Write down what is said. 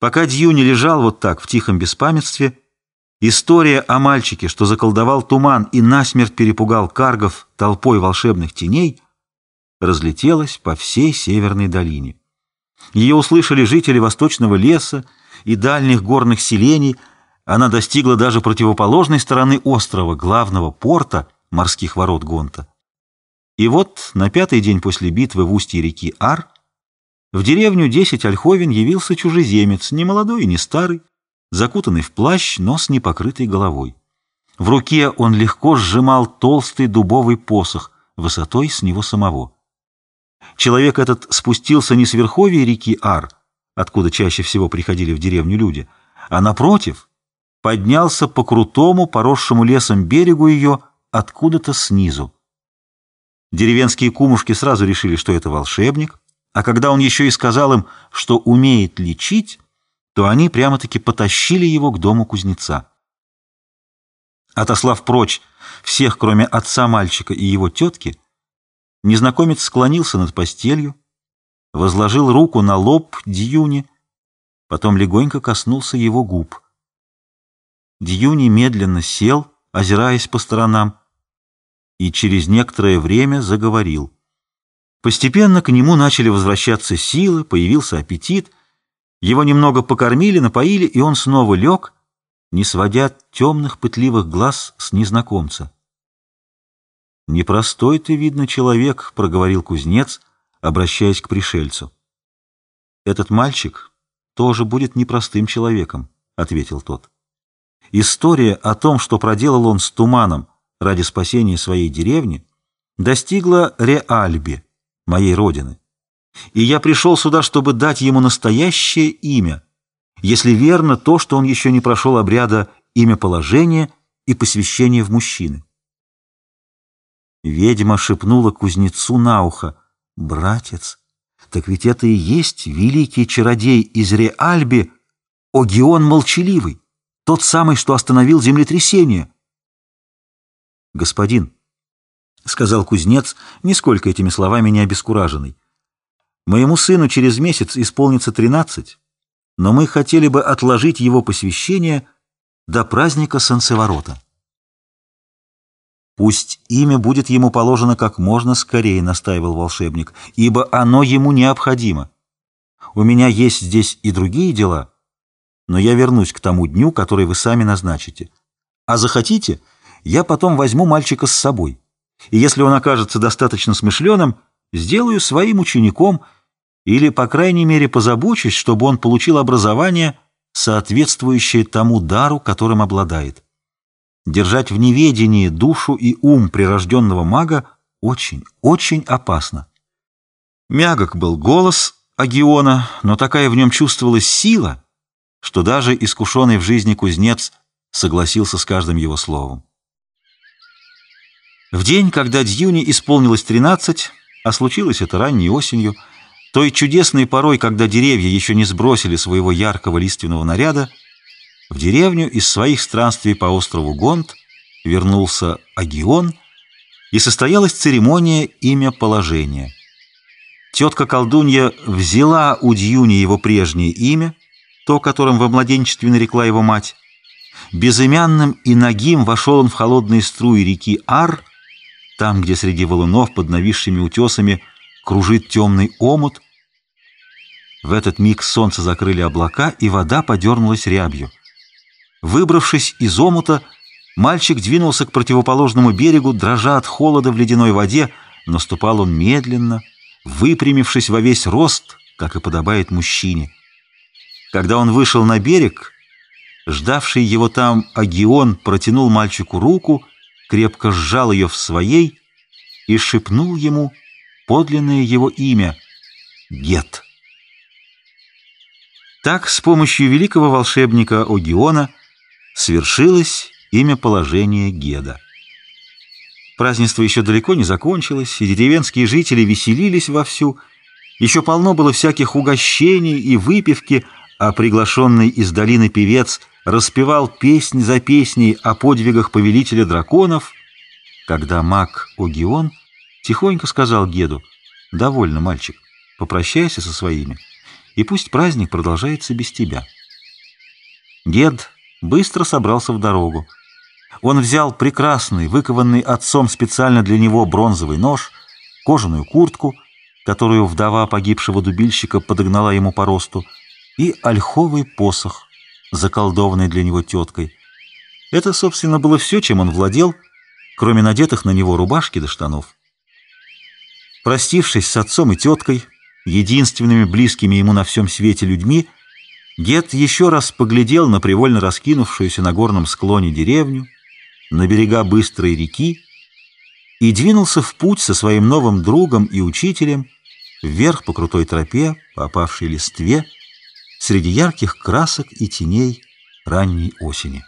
Пока Дьюни лежал вот так в тихом беспамятстве, история о мальчике, что заколдовал туман и насмерть перепугал каргов толпой волшебных теней, разлетелась по всей северной долине. Ее услышали жители восточного леса и дальних горных селений, она достигла даже противоположной стороны острова, главного порта морских ворот Гонта. И вот на пятый день после битвы в устье реки Ар в деревню десять ольховен явился чужеземец, не молодой и не старый, закутанный в плащ, но с непокрытой головой. В руке он легко сжимал толстый дубовый посох, высотой с него самого. Человек этот спустился не с верховья реки Ар, откуда чаще всего приходили в деревню люди, а напротив, поднялся по крутому, поросшему лесом берегу ее, откуда-то снизу. Деревенские кумушки сразу решили, что это волшебник, а когда он еще и сказал им, что умеет лечить, то они прямо-таки потащили его к дому кузнеца. Отослав прочь всех, кроме отца мальчика и его тетки, незнакомец склонился над постелью, возложил руку на лоб Дьюни, потом легонько коснулся его губ. Дьюни медленно сел, озираясь по сторонам, и через некоторое время заговорил. Постепенно к нему начали возвращаться силы, появился аппетит, его немного покормили, напоили, и он снова лег, не сводя темных пытливых глаз с незнакомца. «Непростой ты, видно, человек», — проговорил кузнец, обращаясь к пришельцу. «Этот мальчик тоже будет непростым человеком», — ответил тот. История о том, что проделал он с туманом, ради спасения своей деревни, достигла Реальби, моей родины. И я пришел сюда, чтобы дать ему настоящее имя, если верно то, что он еще не прошел обряда имя положения и посвящения в мужчины. Ведьма шепнула кузнецу на ухо, «Братец, так ведь это и есть великий чародей из Реальби, Огион Молчаливый, тот самый, что остановил землетрясение» господин, — сказал кузнец, нисколько этими словами не обескураженный, — моему сыну через месяц исполнится тринадцать, но мы хотели бы отложить его посвящение до праздника Солнцеворота. «Пусть имя будет ему положено как можно скорее», — настаивал волшебник, — «ибо оно ему необходимо. У меня есть здесь и другие дела, но я вернусь к тому дню, который вы сами назначите. А захотите, я потом возьму мальчика с собой. И если он окажется достаточно смышленым, сделаю своим учеником или, по крайней мере, позабочусь, чтобы он получил образование, соответствующее тому дару, которым обладает. Держать в неведении душу и ум прирожденного мага очень, очень опасно. Мягок был голос Агиона, но такая в нем чувствовалась сила, что даже искушенный в жизни кузнец согласился с каждым его словом. В день, когда Дьюни исполнилось 13, а случилось это ранней осенью, той чудесной порой, когда деревья еще не сбросили своего яркого лиственного наряда, в деревню из своих странствий по острову Гонт вернулся Агион, и состоялась церемония имя положения. Тетка-колдунья взяла у Дьюни его прежнее имя, то, которым во младенчестве нарекла его мать. Безымянным и нагим вошел он в холодные струи реки Ар, там, где среди валунов под нависшими утесами кружит темный омут. В этот миг солнце закрыли облака, и вода подернулась рябью. Выбравшись из омута, мальчик двинулся к противоположному берегу, дрожа от холода в ледяной воде, но ступал он медленно, выпрямившись во весь рост, как и подобает мужчине. Когда он вышел на берег, ждавший его там Агион протянул мальчику руку — крепко сжал ее в своей и шепнул ему подлинное его имя — Гет. Так с помощью великого волшебника Огиона свершилось имя положения Геда. Празднество еще далеко не закончилось, и деревенские жители веселились вовсю. Еще полно было всяких угощений и выпивки, а приглашенный из долины певец — распевал песнь за песней о подвигах повелителя драконов, когда маг Огион тихонько сказал Геду, «Довольно, мальчик, попрощайся со своими и пусть праздник продолжается без тебя. Дед быстро собрался в дорогу. Он взял прекрасный, выкованный отцом специально для него бронзовый нож, кожаную куртку, которую вдова погибшего дубильщика подогнала ему по росту, и ольховый посох, заколдованный для него теткой. Это, собственно, было все, чем он владел, кроме надетых на него рубашки до штанов. Простившись с отцом и теткой, единственными близкими ему на всем свете людьми, дед еще раз поглядел на привольно раскинувшуюся на горном склоне деревню, на берега быстрой реки и двинулся в путь со своим новым другом и учителем вверх по крутой тропе, по опавшей листве, среди ярких красок и теней ранней осени.